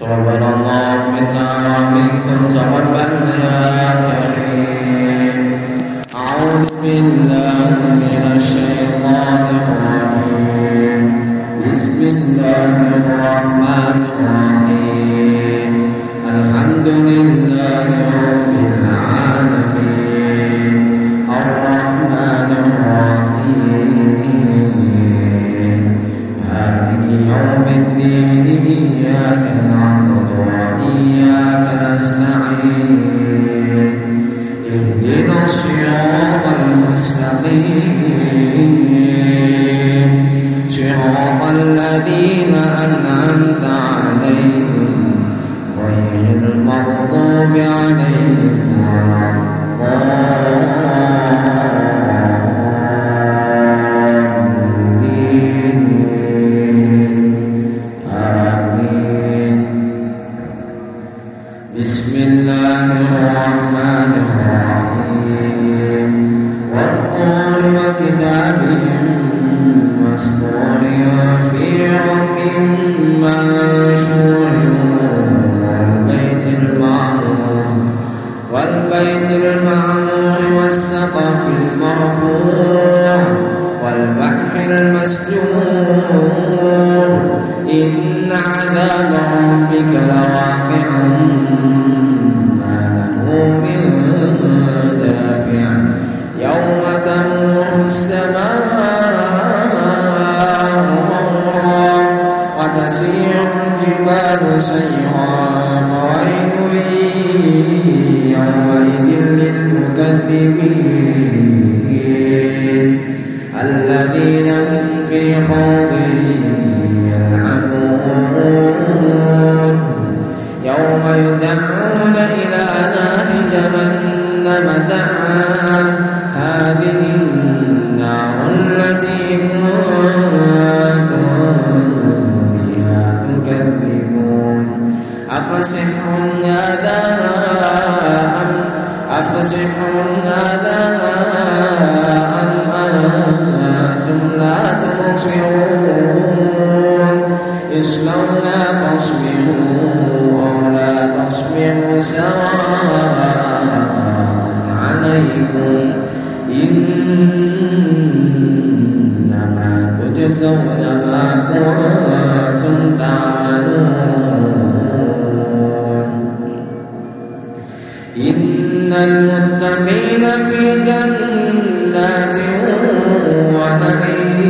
تقبل الله منا ومنكم تقبل يا كريم. أعوذ بالله من يوم الدين إياك نعبد هذا إن المتقين في جنات ونعيم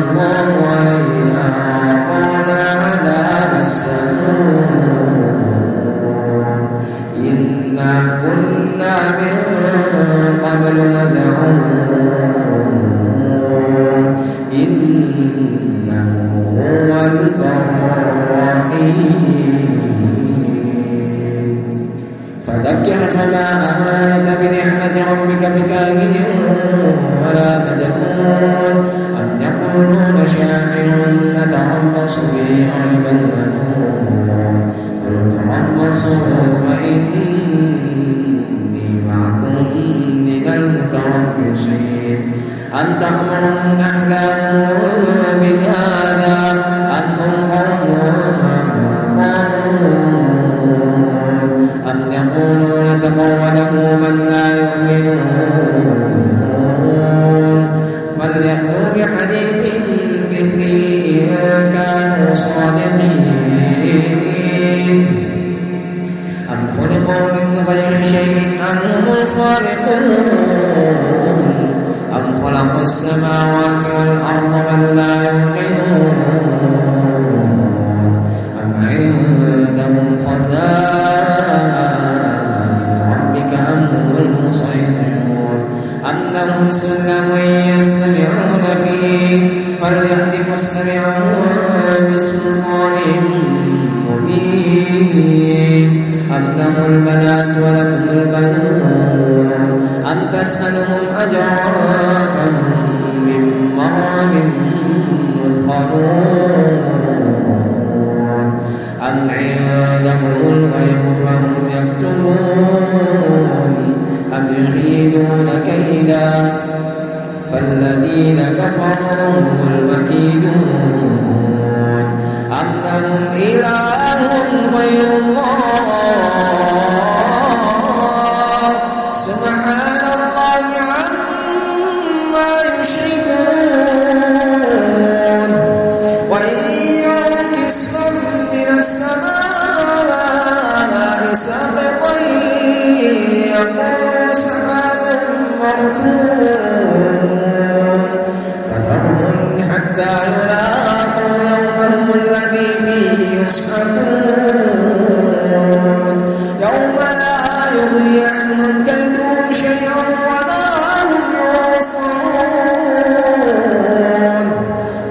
الله عليها وقال عذاب إنا كنا من قبل ندعوه إنه هو الرحيم فذكر فما أنت بنعمة ربك بكاهن ولا مجنون أم يقولون شاعر نتربص به ريب المنون. قل فإني معكم من المتربصين أم تأمرون أحلامهم بهذا قوم أم يقولون تقوله من لا يؤمنون. السماوات والأرض بل لا يوقنون أم عندهم خزائن ربك أم هم المسيطرون؟ أم لهم سلم يستمعون فيه؟ فليأت مستمعون بسلطان مبين. أم لهم البنات ولكم البنون؟ أم تسألهم أجرا مغرم مثقلون سبطا يكون سحاب مركون فذرهم حتى يلاقوا يومهم الذي فيه يصحبون يوم لا يغني عنهم كيدهم شيئا ولا هم ينصرون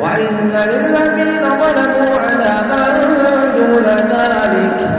وإن للذين ظلموا على من دون ذلك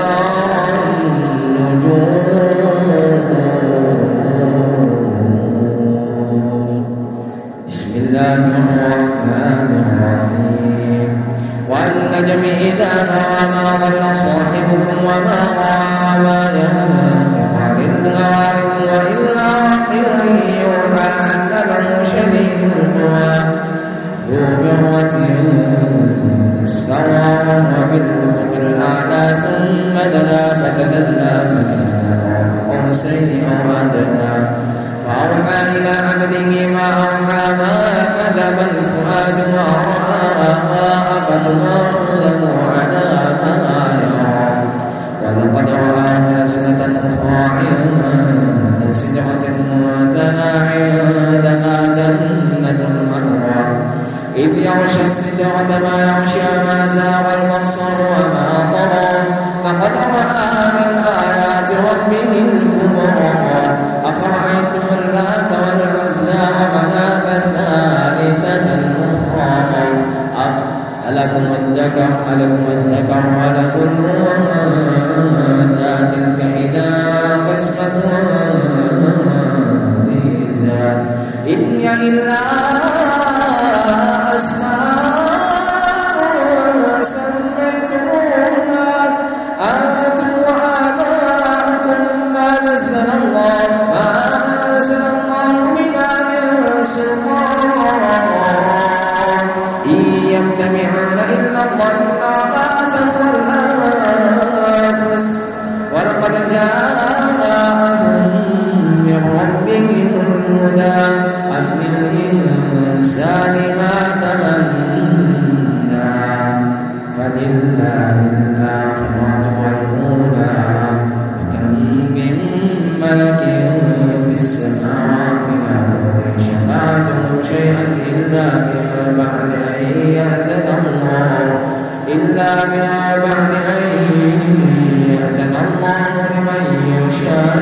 فلله الآخرة والأولى وكم من ملك في السماوات لا تغني شفاعتهم شيئا إلا بما بعد أن يأذن الله. إلا بما بعد أن يأذن الله لمن يشاء.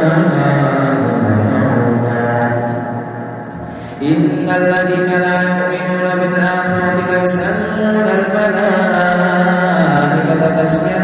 إن الذين لا يؤمنون بالآخرة ليسمون الملائكة das minhas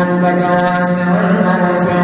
ربك واسع المغفرة